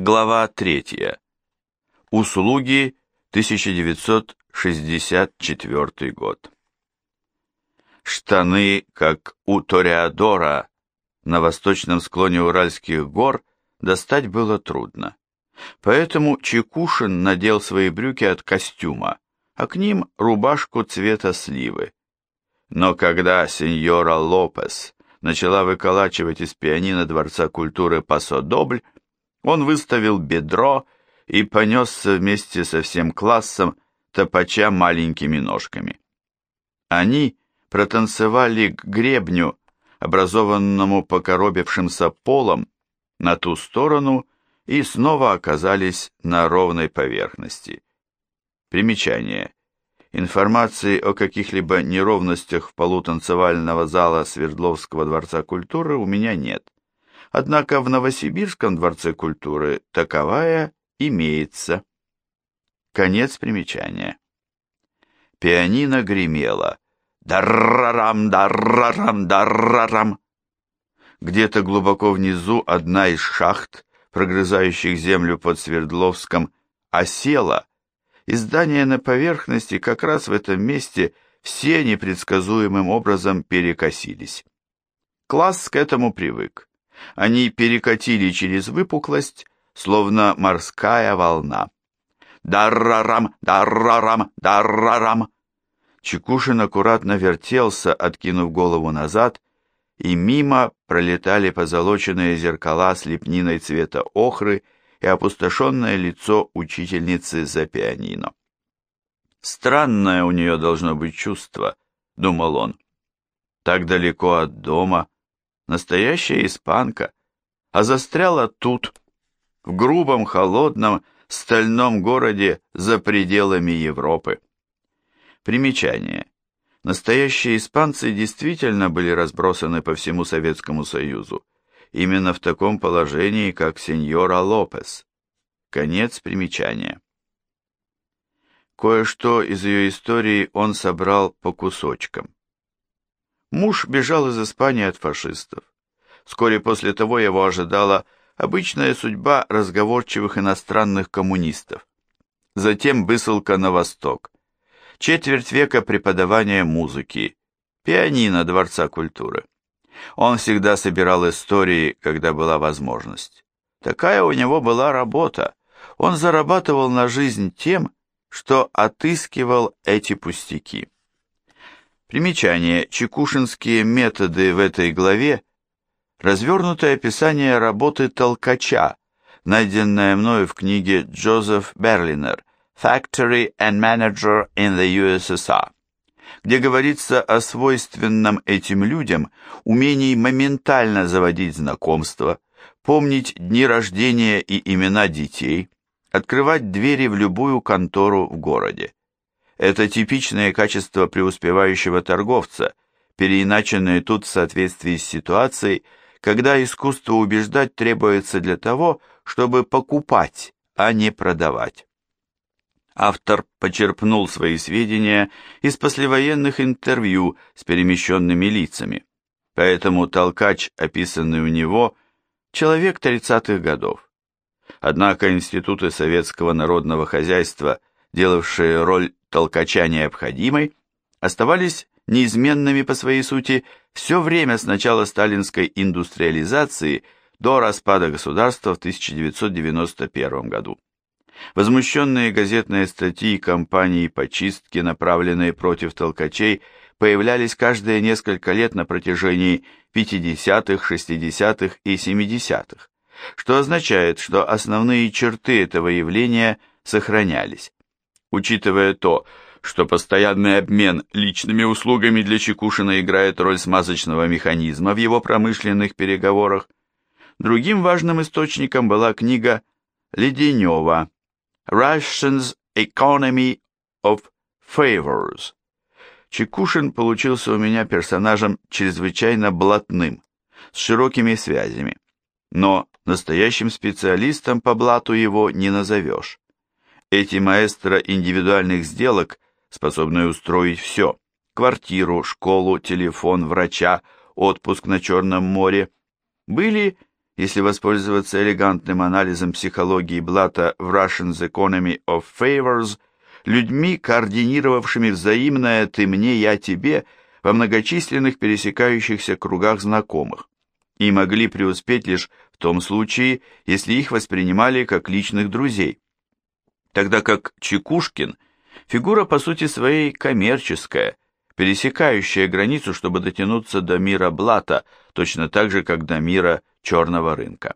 Глава 3. Услуги 1964 год. Штаны, как у Тореадора, на восточном склоне Уральских гор достать было трудно. Поэтому Чекушин надел свои брюки от костюма, а к ним рубашку цвета сливы. Но когда сеньора Лопес начала выколачивать из пианино Дворца культуры пасодобль, он выставил бедро и понесся вместе со всем классом, топача маленькими ножками. Они протанцевали к гребню, образованному покоробившимся полом, на ту сторону и снова оказались на ровной поверхности. Примечание. Информации о каких-либо неровностях в полу танцевального зала Свердловского дворца культуры у меня нет. Однако в Новосибирском дворце культуры таковая имеется. Конец примечания. Пианино гремело. Даррарам, даррарам, даррарам. Где-то глубоко внизу одна из шахт, прогрызающих землю под Свердловском, осела, и здания на поверхности как раз в этом месте все непредсказуемым образом перекосились. Класс к этому привык. Они перекатили через выпуклость, словно морская волна. «Даррарам! Даррарам! Даррарам!» Чекушин аккуратно вертелся, откинув голову назад, и мимо пролетали позолоченные зеркала с лепниной цвета охры и опустошенное лицо учительницы за пианино. «Странное у нее должно быть чувство», — думал он. «Так далеко от дома, настоящая испанка, а застряла тут, в грубом, холодном, стальном городе за пределами Европы. Примечание. Настоящие испанцы действительно были разбросаны по всему Советскому Союзу, именно в таком положении, как сеньора Лопес. Конец примечания. Кое-что из ее истории он собрал по кусочкам. Муж бежал из Испании от фашистов. Вскоре после того его ожидала обычная судьба разговорчивых иностранных коммунистов. Затем высылка на восток. Четверть века преподавания музыки. Пианино Дворца культуры. Он всегда собирал истории, когда была возможность. Такая у него была работа. Он зарабатывал на жизнь тем, что отыскивал эти пустяки. Примечание. Чекушинские методы в этой главе – развернутое описание работы толкача, найденное мною в книге Джозеф Берлинер «Factory and Manager in the USSR», где говорится о свойственном этим людям умении моментально заводить знакомства, помнить дни рождения и имена детей, открывать двери в любую контору в городе. Это типичное качество преуспевающего торговца, переиначенное тут в соответствии с ситуацией, когда искусство убеждать требуется для того, чтобы покупать, а не продавать. Автор почерпнул свои сведения из послевоенных интервью с перемещенными лицами, поэтому толкач, описанный у него, человек 30-х годов. Однако институты советского народного хозяйства, делавшие роль толкача необходимой, оставались неизменными по своей сути все время с начала сталинской индустриализации до распада государства в 1991 году. Возмущенные газетные статьи компании по чистке, направленные против толкачей, появлялись каждые несколько лет на протяжении 50-х, 60-х и 70-х, что означает, что основные черты этого явления сохранялись. Учитывая то, что постоянный обмен личными услугами для Чекушина играет роль смазочного механизма в его промышленных переговорах, другим важным источником была книга Леденева «Russians Economy of Favors». Чекушин получился у меня персонажем чрезвычайно блатным, с широкими связями, но настоящим специалистом по блату его не назовешь. Эти маэстро индивидуальных сделок, способные устроить все – квартиру, школу, телефон, врача, отпуск на Черном море – были если воспользоваться элегантным анализом психологии Блата в Russian's Economy of Favors, людьми, координировавшими взаимное «ты мне, я тебе» во многочисленных пересекающихся кругах знакомых, и могли преуспеть лишь в том случае, если их воспринимали как личных друзей. Тогда как Чекушкин – фигура по сути своей коммерческая, пересекающая границу, чтобы дотянуться до мира блата, точно так же, как до мира черного рынка.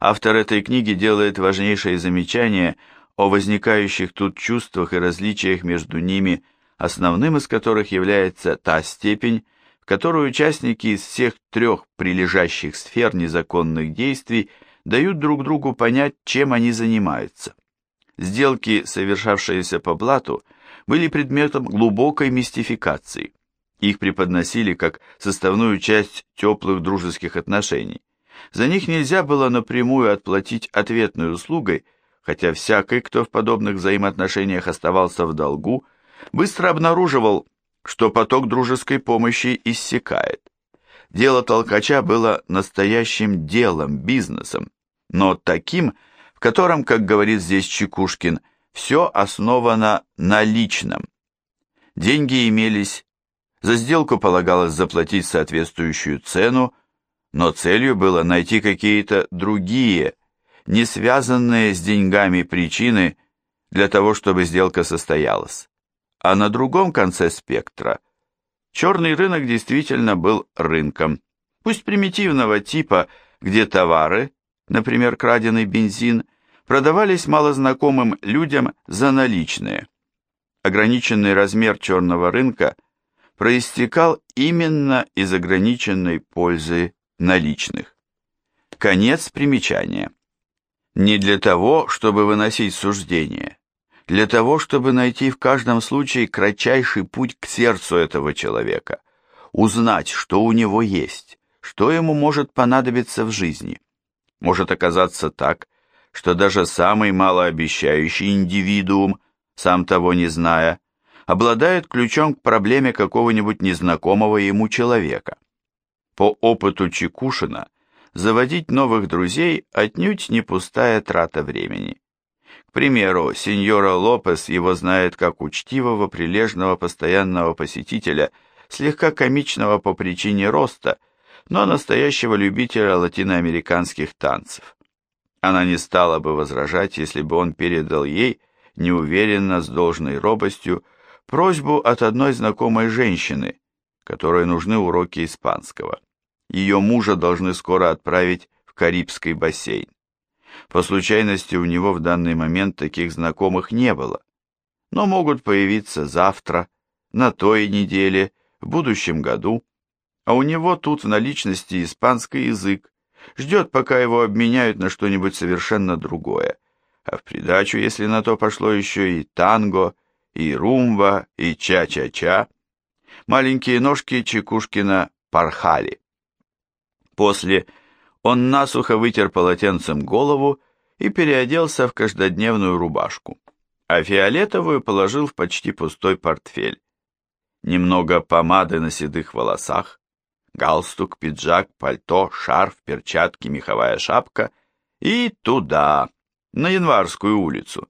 Автор этой книги делает важнейшее замечание о возникающих тут чувствах и различиях между ними, основным из которых является та степень, в которую участники из всех трех прилежащих сфер незаконных действий дают друг другу понять, чем они занимаются. Сделки, совершавшиеся по блату, были предметом глубокой мистификации. Их преподносили как составную часть теплых дружеских отношений. За них нельзя было напрямую отплатить ответной услугой, хотя всякий, кто в подобных взаимоотношениях оставался в долгу, быстро обнаруживал, что поток дружеской помощи иссякает. Дело толкача было настоящим делом, бизнесом, но таким, котором, как говорит здесь Чекушкин, все основано на личном. Деньги имелись, за сделку полагалось заплатить соответствующую цену, но целью было найти какие-то другие, не связанные с деньгами причины для того, чтобы сделка состоялась. А на другом конце спектра черный рынок действительно был рынком, пусть примитивного типа, где товары, например, краденый бензин, продавались малознакомым людям за наличные. Ограниченный размер черного рынка проистекал именно из ограниченной пользы наличных. Конец примечания. Не для того, чтобы выносить суждение, для того, чтобы найти в каждом случае кратчайший путь к сердцу этого человека, узнать, что у него есть, что ему может понадобиться в жизни. Может оказаться так, что даже самый малообещающий индивидуум, сам того не зная, обладает ключом к проблеме какого-нибудь незнакомого ему человека. По опыту Чекушина, заводить новых друзей отнюдь не пустая трата времени. К примеру, сеньора Лопес его знает как учтивого, прилежного, постоянного посетителя, слегка комичного по причине роста, но настоящего любителя латиноамериканских танцев. Она не стала бы возражать, если бы он передал ей, неуверенно, с должной робостью, просьбу от одной знакомой женщины, которой нужны уроки испанского. Ее мужа должны скоро отправить в Карибский бассейн. По случайности у него в данный момент таких знакомых не было, но могут появиться завтра, на той неделе, в будущем году, а у него тут в наличности испанский язык, ждет, пока его обменяют на что-нибудь совершенно другое, а в придачу, если на то пошло еще и танго, и румба, и ча-ча-ча, маленькие ножки Чекушкина порхали. После он насухо вытер полотенцем голову и переоделся в каждодневную рубашку, а фиолетовую положил в почти пустой портфель. Немного помады на седых волосах, галстук, пиджак, пальто, шарф, перчатки, меховая шапка и туда, на Январскую улицу.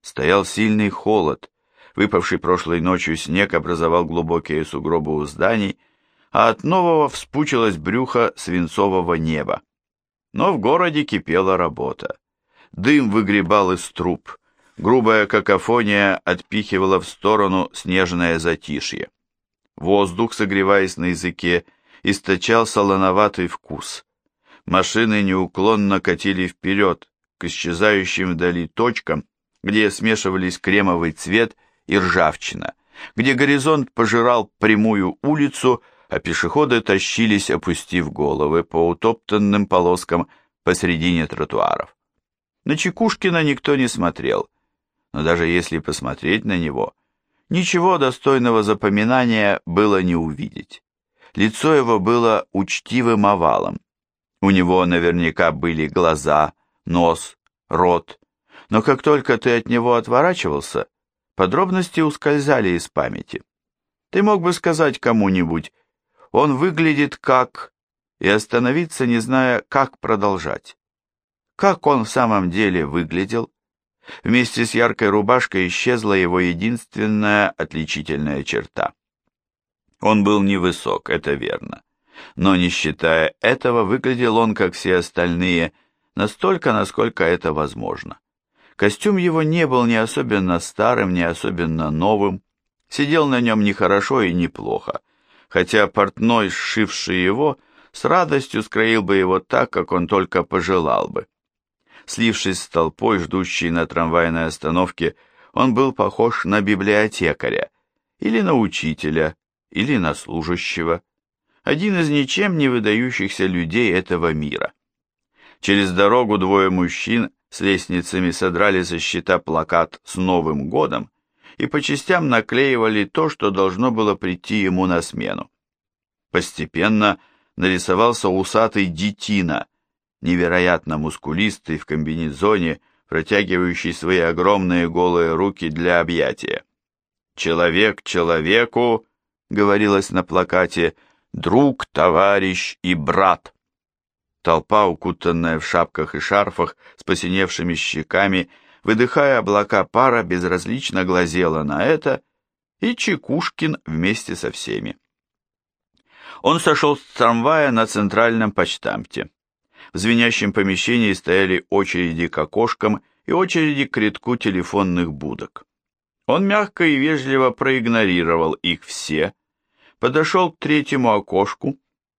Стоял сильный холод, выпавший прошлой ночью снег образовал глубокие сугробы у зданий, а от нового вспучилось брюхо свинцового неба. Но в городе кипела работа. Дым выгребал из труб, грубая какофония отпихивала в сторону снежное затишье. Воздух, согреваясь на языке, источал солоноватый вкус. Машины неуклонно катили вперед, к исчезающим вдали точкам, где смешивались кремовый цвет и ржавчина, где горизонт пожирал прямую улицу, а пешеходы тащились, опустив головы по утоптанным полоскам посредине тротуаров. На Чекушкина никто не смотрел, но даже если посмотреть на него, ничего достойного запоминания было не увидеть. Лицо его было учтивым овалом. У него наверняка были глаза, нос, рот, но как только ты от него отворачивался, подробности ускользали из памяти. Ты мог бы сказать кому-нибудь, он выглядит как... и остановиться, не зная, как продолжать. Как он в самом деле выглядел? Вместе с яркой рубашкой исчезла его единственная отличительная черта. Он был невысок, это верно. Но не считая этого, выглядел он, как все остальные, настолько, насколько это возможно. Костюм его не был ни особенно старым, ни особенно новым, сидел на нем нехорошо и неплохо, хотя портной, сшивший его, с радостью скроил бы его так, как он только пожелал бы. Слившись с толпой, ждущей на трамвайной остановке, он был похож на библиотекаря, или на учителя, или на служащего, один из ничем не выдающихся людей этого мира. Через дорогу двое мужчин с лестницами содрали со щита плакат с Новым годом и по частям наклеивали то, что должно было прийти ему на смену. Постепенно нарисовался усатый детина, невероятно мускулистый в комбинезоне, протягивающий свои огромные голые руки для объятия. «Человек человеку», — говорилось на плакате, — «друг, товарищ и брат». Толпа, укутанная в шапках и шарфах, с посиневшими щеками, выдыхая облака пара, безразлично глазела на это, и Чекушкин вместе со всеми. Он сошел с трамвая на центральном почтамте. В звенящем помещении стояли очереди к окошкам и очереди к рядку телефонных будок. Он мягко и вежливо проигнорировал их все, подошел к третьему окошку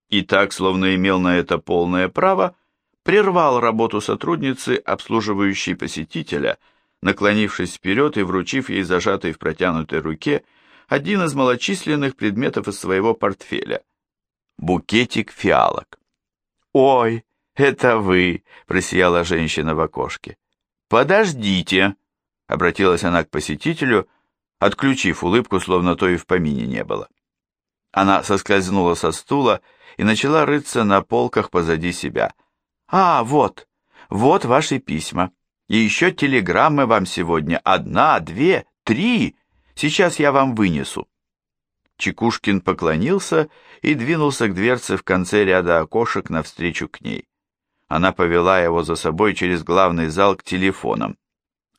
и так, словно имел на это полное право, прервал работу сотрудницы, обслуживающей посетителя, наклонившись вперед и вручив ей зажатый в протянутой руке один из малочисленных предметов из своего портфеля – букетик фиалок. «Ой, это вы!» – просияла женщина в окошке. «Подождите!» – обратилась она к посетителю, отключив улыбку, словно то и в помине не было. Она соскользнула со стула и начала рыться на полках позади себя. «А, вот, вот ваши письма. И еще телеграммы вам сегодня. Одна, две, три. Сейчас я вам вынесу». Чекушкин поклонился и двинулся к дверце в конце ряда окошек навстречу к ней. Она повела его за собой через главный зал к телефонам.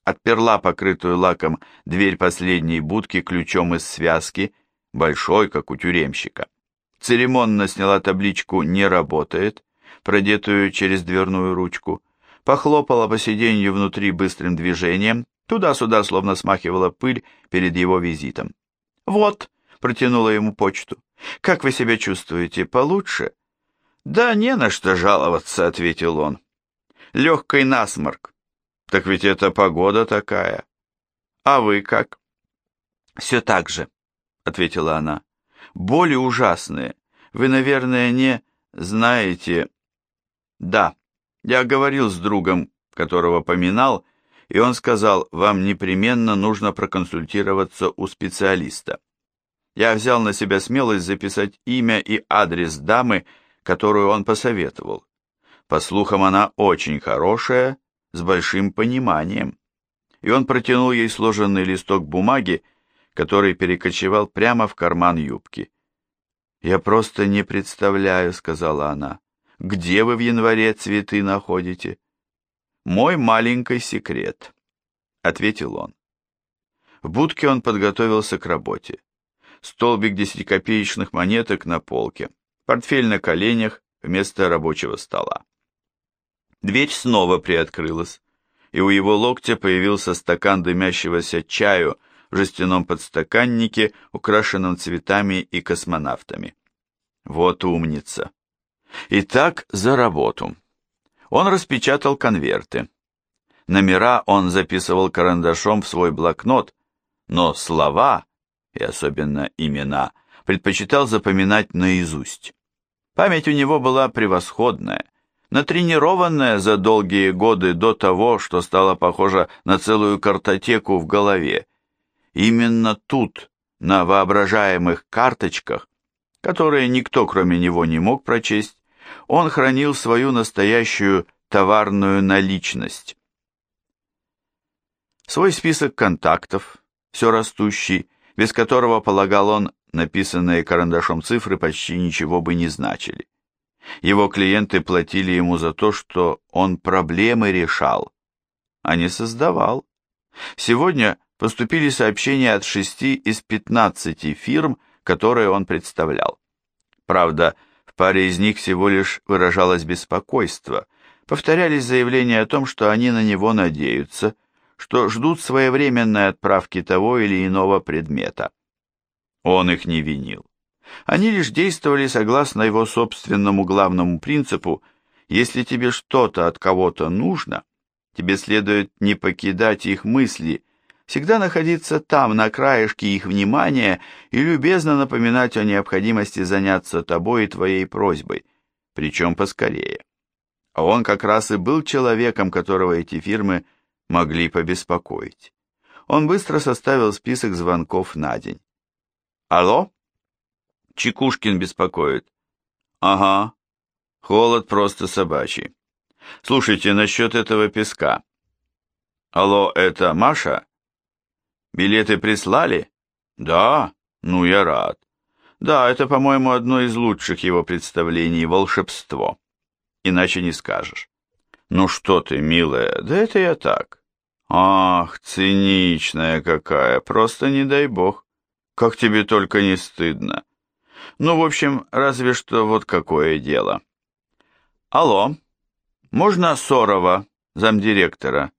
Отперла покрытую лаком дверь последней будки ключом из связки, большой, как у тюремщика. Церемонно сняла табличку «Не работает», продетую через дверную ручку, похлопала по сиденью внутри быстрым движением, туда-сюда словно смахивала пыль перед его визитом. «Вот», — протянула ему почту, — «как вы себя чувствуете, получше?» «Да не на что жаловаться», — ответил он. «Легкий насморк. Так ведь это погода такая. А вы как?» «Все так же», — ответила она. «Боли ужасные. Вы, наверное, не знаете...» «Да, я говорил с другом, которого поминал, и он сказал, вам непременно нужно проконсультироваться у специалиста. Я взял на себя смелость записать имя и адрес дамы, которую он посоветовал. По слухам, она очень хорошая, с большим пониманием. И он протянул ей сложенный листок бумаги, который перекочевал прямо в карман юбки. «Я просто не представляю», — сказала она, — «где вы в январе цветы находите?» «Мой маленький секрет», — ответил он. В будке он подготовился к работе. Столбик десятикопеечных монеток на полке, портфель на коленях вместо рабочего стола. Дверь снова приоткрылась, и у его локтя появился стакан дымящегося чаю в жестяном подстаканнике, украшенном цветами и космонавтами. Вот умница. Итак, за работу. Он распечатал конверты. Номера он записывал карандашом в свой блокнот, но слова, и особенно имена, предпочитал запоминать наизусть. Память у него была превосходная, натренированная за долгие годы до того, что стало похоже на целую картотеку в голове. Именно тут, на воображаемых карточках, которые никто кроме него не мог прочесть, он хранил свою настоящую товарную наличность. Свой список контактов, все растущий, без которого, полагал он, написанные карандашом цифры почти ничего бы не значили. Его клиенты платили ему за то, что он проблемы решал, а не создавал. Сегодня поступили сообщения от шести из пятнадцати фирм, которые он представлял. Правда, в паре из них всего лишь выражалось беспокойство, повторялись заявления о том, что они на него надеются, что ждут своевременной отправки того или иного предмета. Он их не винил. Они лишь действовали согласно его собственному главному принципу «если тебе что-то от кого-то нужно», тебе следует не покидать их мысли, всегда находиться там, на краешке их внимания и любезно напоминать о необходимости заняться тобой и твоей просьбой, причем поскорее. А он как раз и был человеком, которого эти фирмы могли побеспокоить. Он быстро составил список звонков на день. «Алло?» Чекушкин беспокоит. Ага, холод просто собачий. Слушайте, насчет этого песка. Алло, это Маша? Билеты прислали? Да, ну я рад. Да, это, по-моему, одно из лучших его представлений «Волшебство». Иначе не скажешь. Ну что ты, милая, да это я так. Ах, циничная какая, просто не дай бог. Как тебе только не стыдно. Ну, в общем, разве что вот какое дело. Алло, можно Сорова, замдиректора?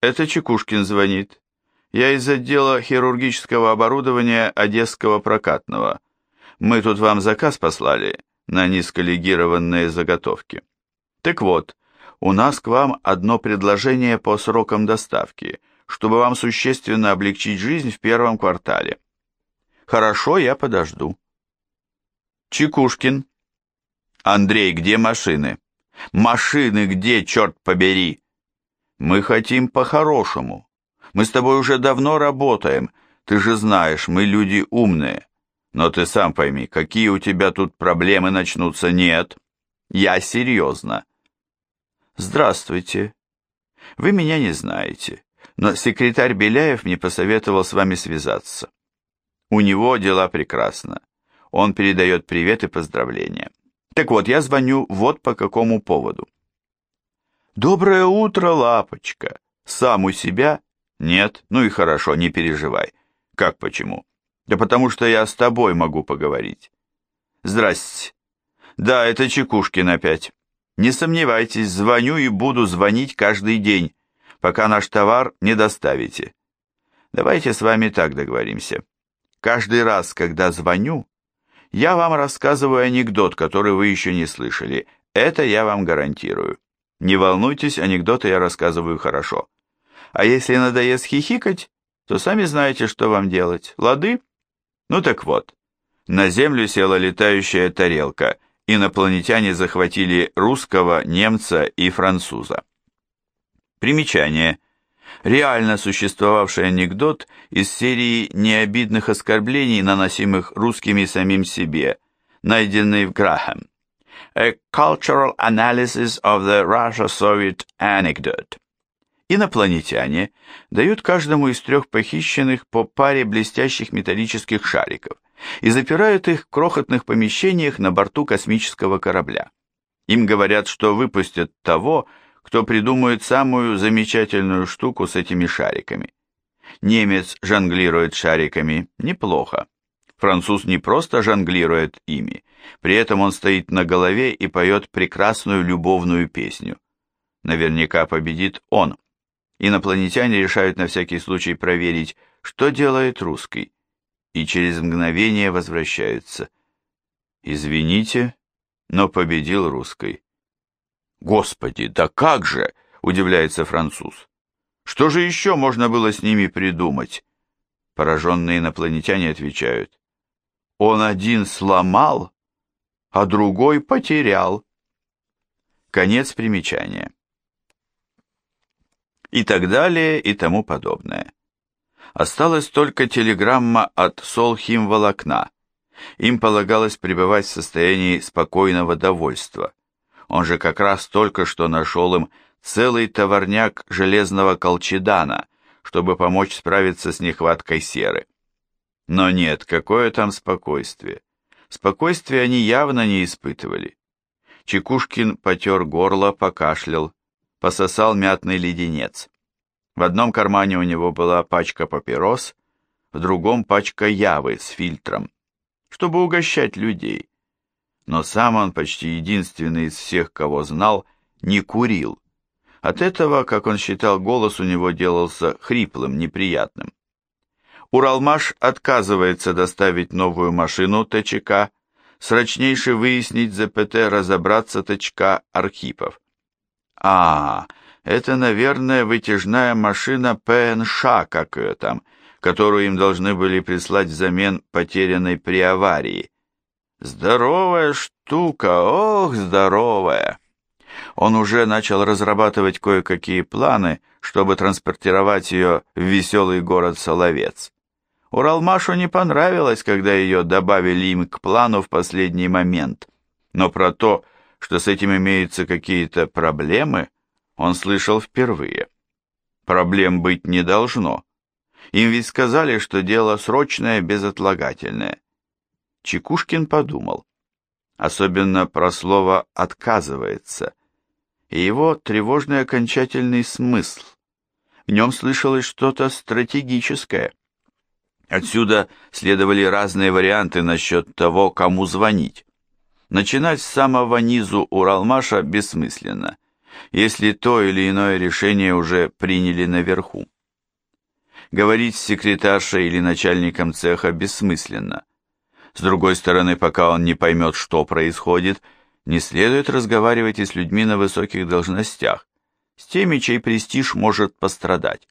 Это Чекушкин звонит. Я из отдела хирургического оборудования Одесского прокатного. Мы тут вам заказ послали на низколегированные заготовки. Так вот, у нас к вам одно предложение по срокам доставки, чтобы вам существенно облегчить жизнь в первом квартале. Хорошо, я подожду. Чекушкин. Андрей, где машины? Машины где, черт побери? Мы хотим по-хорошему. Мы с тобой уже давно работаем. Ты же знаешь, мы люди умные. Но ты сам пойми, какие у тебя тут проблемы начнутся. Нет, я серьезно. Здравствуйте. Вы меня не знаете, но секретарь Беляев мне посоветовал с вами связаться. У него дела прекрасно. Он передает привет и поздравления. Так вот, я звоню вот по какому поводу. «Доброе утро, лапочка!» «Сам у себя?» «Нет, ну и хорошо, не переживай». «Как почему?» «Да потому что я с тобой могу поговорить». «Здрасте». «Да, это Чекушкин опять. Не сомневайтесь, звоню и буду звонить каждый день, пока наш товар не доставите. Давайте с вами так договоримся. Каждый раз, когда звоню, я вам рассказываю анекдот, который вы еще не слышали. Это я вам гарантирую. Не волнуйтесь, анекдоты я рассказываю хорошо. А если надоест хихикать, то сами знаете, что вам делать. Лады? Ну так вот. На землю села летающая тарелка. Инопланетяне захватили русского, немца и француза. Примечание реально существовавший анекдот из серии необидных оскорблений, наносимых русскими самим себе, найденный в Грахам. A Cultural Analysis of the Russia-Soviet Anecdote. Инопланетяне дают каждому из трех похищенных по паре блестящих металлических шариков и запирают их в крохотных помещениях на борту космического корабля. Им говорят, что выпустят того, кто придумает самую замечательную штуку с этими шариками. Немец жонглирует шариками неплохо. Француз не просто жонглирует ими, при этом он стоит на голове и поет прекрасную любовную песню. Наверняка победит он. Инопланетяне решают на всякий случай проверить, что делает русский, и через мгновение возвращаются. Извините, но победил русский. «Господи, да как же!» – удивляется француз. «Что же еще можно было с ними придумать?» Пораженные инопланетяне отвечают. «Он один сломал, а другой потерял». Конец примечания. И так далее, и тому подобное. Осталась только телеграмма от Солхимволокна. Им полагалось пребывать в состоянии спокойного довольства. Он же как раз только что нашел им целый товарняк железного колчедана, чтобы помочь справиться с нехваткой серы. Но нет, какое там спокойствие. Спокойствие они явно не испытывали. Чекушкин потер горло, покашлял, пососал мятный леденец. В одном кармане у него была пачка папирос, в другом пачка явы с фильтром, чтобы угощать людей. Но сам он, почти единственный из всех, кого знал, не курил. От этого, как он считал, голос у него делался хриплым, неприятным. Уралмаш отказывается доставить новую машину ТЧК, срочнейше выяснить ЗПТ, разобраться ТЧК Архипов. А, это, наверное, вытяжная машина ПНШ, как ее там, которую им должны были прислать взамен потерянной при аварии. Здоровая штука, ох, здоровая. Он уже начал разрабатывать кое-какие планы, чтобы транспортировать ее в веселый город Соловец. Уралмашу не понравилось, когда ее добавили им к плану в последний момент. Но про то, что с этим имеются какие-то проблемы, он слышал впервые. Проблем быть не должно. Им ведь сказали, что дело срочное, безотлагательное. Чекушкин подумал. Особенно про слово «отказывается» и его тревожный окончательный смысл. В нем слышалось что-то стратегическое. Отсюда следовали разные варианты насчет того, кому звонить. Начинать с самого низу Уралмаша бессмысленно, если то или иное решение уже приняли наверху. Говорить с секретаршей или начальником цеха бессмысленно. С другой стороны, пока он не поймет, что происходит, не следует разговаривать и с людьми на высоких должностях, с теми, чей престиж может пострадать.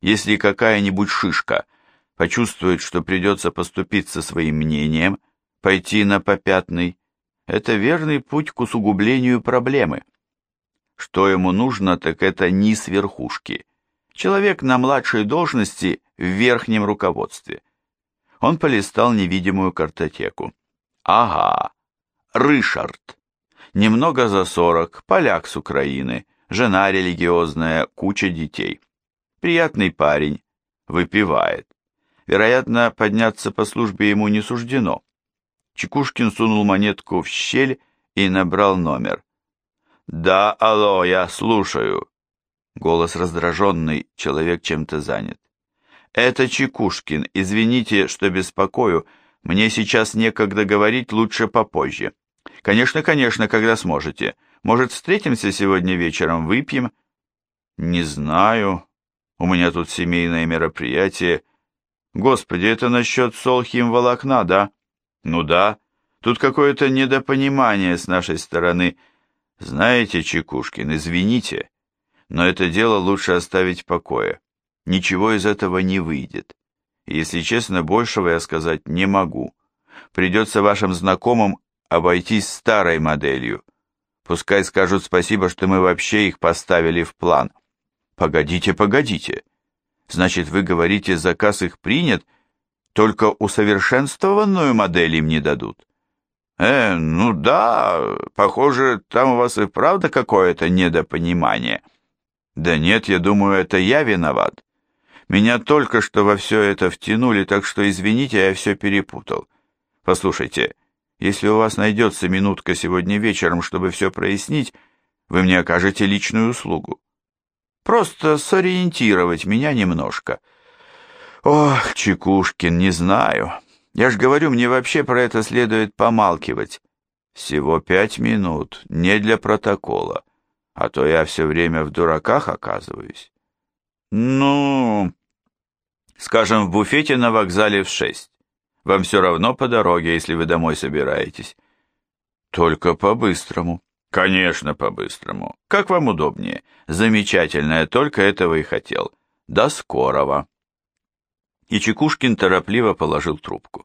Если какая-нибудь шишка – почувствует, что придется поступиться своим мнением, пойти на попятный, это верный путь к усугублению проблемы. Что ему нужно, так это низ верхушки. Человек на младшей должности в верхнем руководстве. Он полистал невидимую картотеку. Ага, Рышард. Немного за сорок, поляк с Украины, жена религиозная, куча детей. Приятный парень, выпивает. Вероятно, подняться по службе ему не суждено. Чекушкин сунул монетку в щель и набрал номер. «Да, алло, я слушаю». Голос раздраженный, человек чем-то занят. «Это Чекушкин, извините, что беспокою, мне сейчас некогда говорить, лучше попозже. Конечно, конечно, когда сможете. Может, встретимся сегодня вечером, выпьем?» «Не знаю. У меня тут семейное мероприятие. Господи, это насчет солхим-волокна, да? Ну да. Тут какое-то недопонимание с нашей стороны. Знаете, Чекушкин, извините, но это дело лучше оставить в покое. Ничего из этого не выйдет. Если честно, большего я сказать не могу. Придется вашим знакомым обойтись старой моделью. Пускай скажут спасибо, что мы вообще их поставили в план. Погодите, погодите. Значит, вы говорите, заказ их принят, только усовершенствованную модель им не дадут? Э, ну да, похоже, там у вас и правда какое-то недопонимание. Да нет, я думаю, это я виноват. Меня только что во все это втянули, так что извините, я все перепутал. Послушайте, если у вас найдется минутка сегодня вечером, чтобы все прояснить, вы мне окажете личную услугу. Просто сориентировать меня немножко. Ох, Чекушкин, не знаю. Я ж говорю, мне вообще про это следует помалкивать. Всего пять минут, не для протокола. А то я все время в дураках оказываюсь. Ну, скажем, в буфете на вокзале в шесть. Вам все равно по дороге, если вы домой собираетесь. Только по-быстрому. Конечно, по-быстрому. Как вам удобнее. Замечательно, я только этого и хотел. До скорого. И Чекушкин торопливо положил трубку.